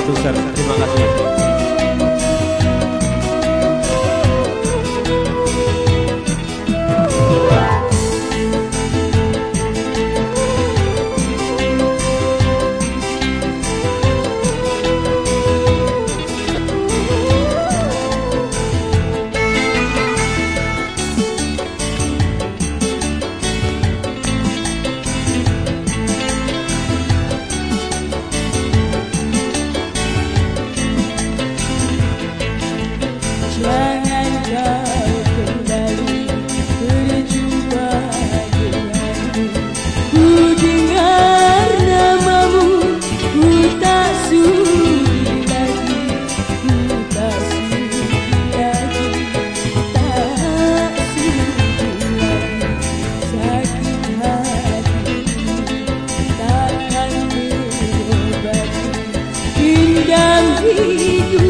satu you.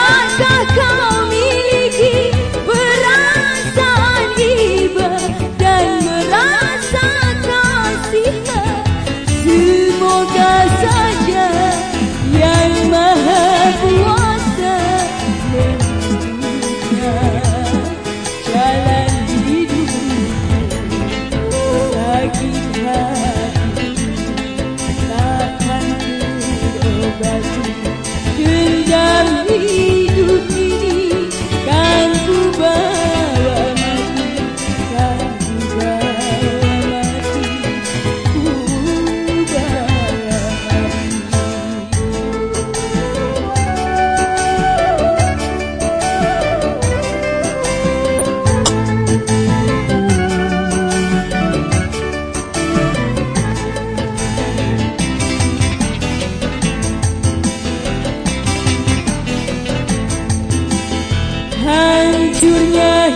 belki Günden bir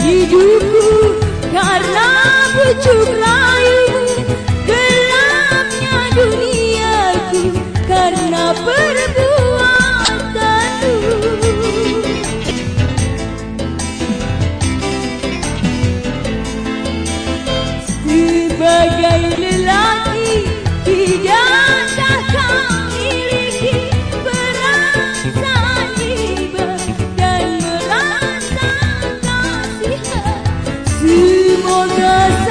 hidupku karena rayumu Si 的